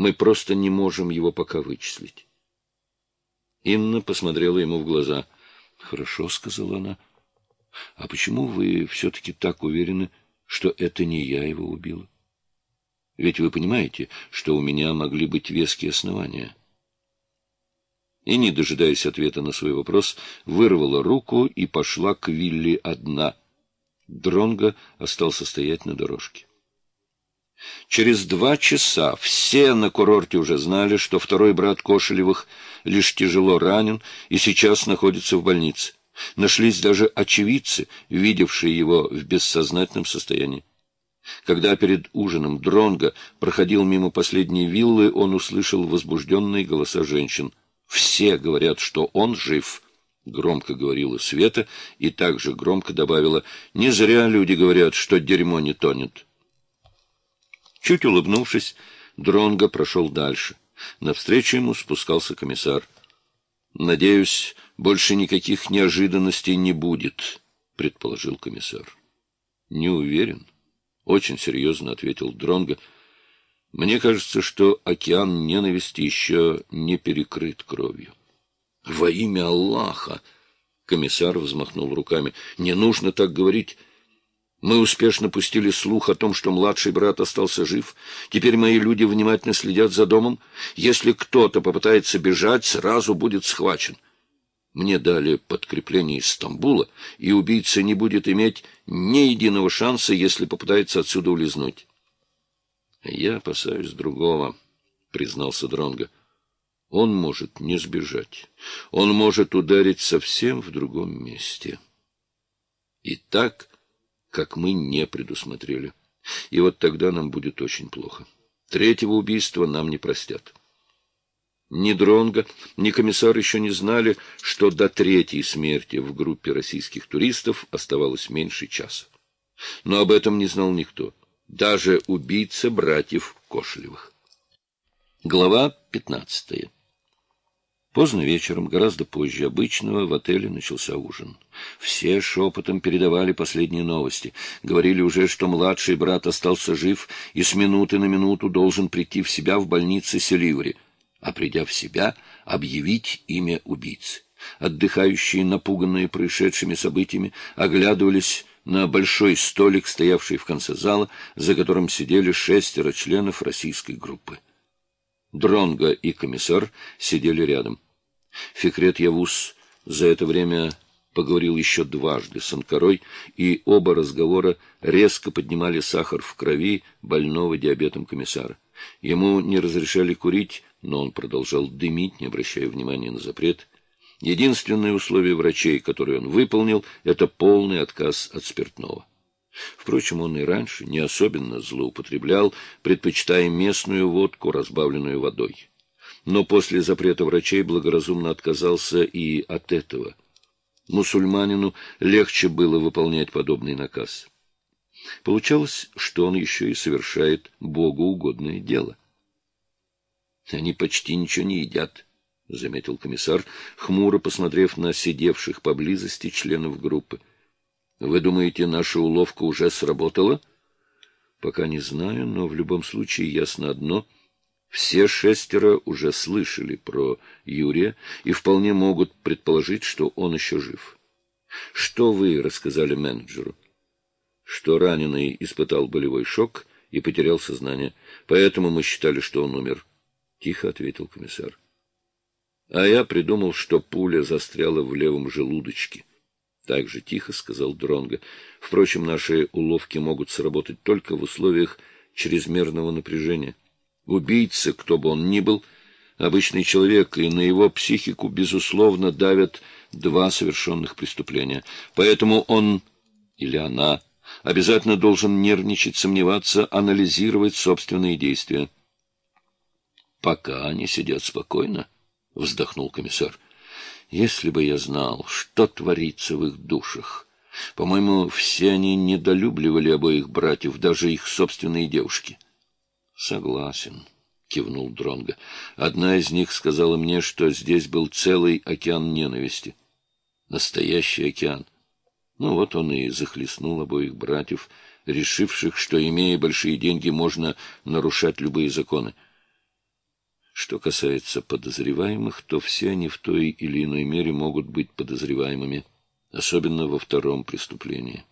Мы просто не можем его пока вычислить. Инна посмотрела ему в глаза. — Хорошо, — сказала она. — А почему вы все-таки так уверены, что это не я его убила? Ведь вы понимаете, что у меня могли быть веские основания. И, не дожидаясь ответа на свой вопрос, вырвала руку и пошла к Вилли одна. Дронго остался стоять на дорожке. Через два часа все на курорте уже знали, что второй брат Кошелевых лишь тяжело ранен и сейчас находится в больнице. Нашлись даже очевидцы, видевшие его в бессознательном состоянии. Когда перед ужином Дронго проходил мимо последней виллы, он услышал возбужденные голоса женщин. «Все говорят, что он жив», — громко говорила Света и также громко добавила, «Не зря люди говорят, что дерьмо не тонет». Чуть улыбнувшись, Дронго прошел дальше. Навстречу ему спускался комиссар. «Надеюсь, больше никаких неожиданностей не будет», — предположил комиссар. «Не уверен», — очень серьезно ответил Дронго. «Мне кажется, что океан ненависти еще не перекрыт кровью». «Во имя Аллаха!» — комиссар взмахнул руками. «Не нужно так говорить». Мы успешно пустили слух о том, что младший брат остался жив. Теперь мои люди внимательно следят за домом. Если кто-то попытается бежать, сразу будет схвачен. Мне дали подкрепление из Стамбула, и убийца не будет иметь ни единого шанса, если попытается отсюда улизнуть. — Я опасаюсь другого, — признался Дронго. Он может не сбежать. Он может ударить совсем в другом месте. И так как мы не предусмотрели. И вот тогда нам будет очень плохо. Третьего убийства нам не простят. Ни Дронга, ни комиссар еще не знали, что до третьей смерти в группе российских туристов оставалось меньше часа. Но об этом не знал никто, даже убийца братьев Кошелевых. Глава пятнадцатая Поздно вечером, гораздо позже обычного, в отеле начался ужин. Все шепотом передавали последние новости. Говорили уже, что младший брат остался жив и с минуты на минуту должен прийти в себя в больнице Селиври, а придя в себя, объявить имя убийцы. Отдыхающие, напуганные происшедшими событиями, оглядывались на большой столик, стоявший в конце зала, за которым сидели шестеро членов российской группы. Дронго и комиссар сидели рядом. Фикрет Явус за это время поговорил еще дважды с Анкарой, и оба разговора резко поднимали сахар в крови больного диабетом комиссара. Ему не разрешали курить, но он продолжал дымить, не обращая внимания на запрет. Единственное условие врачей, которое он выполнил, это полный отказ от спиртного. Впрочем, он и раньше не особенно злоупотреблял, предпочитая местную водку, разбавленную водой. Но после запрета врачей благоразумно отказался и от этого. Мусульманину легче было выполнять подобный наказ. Получалось, что он еще и совершает Богу угодное дело. Они почти ничего не едят, — заметил комиссар, хмуро посмотрев на сидевших поблизости членов группы. Вы думаете, наша уловка уже сработала? Пока не знаю, но в любом случае ясно одно. Все шестеро уже слышали про Юрия и вполне могут предположить, что он еще жив. Что вы рассказали менеджеру? Что раненый испытал болевой шок и потерял сознание, поэтому мы считали, что он умер. Тихо ответил комиссар. А я придумал, что пуля застряла в левом желудочке. Так же тихо сказал Дронго. Впрочем, наши уловки могут сработать только в условиях чрезмерного напряжения. Убийца, кто бы он ни был, обычный человек, и на его психику, безусловно, давят два совершенных преступления. Поэтому он или она обязательно должен нервничать, сомневаться, анализировать собственные действия. — Пока они сидят спокойно, — вздохнул комиссар. — если бы я знал, что творится в их душах. По-моему, все они недолюбливали обоих братьев, даже их собственные девушки. — Согласен, — кивнул Дронго. Одна из них сказала мне, что здесь был целый океан ненависти. Настоящий океан. Ну вот он и захлестнул обоих братьев, решивших, что, имея большие деньги, можно нарушать любые законы. Что касается подозреваемых, то все они в той или иной мере могут быть подозреваемыми, особенно во втором преступлении.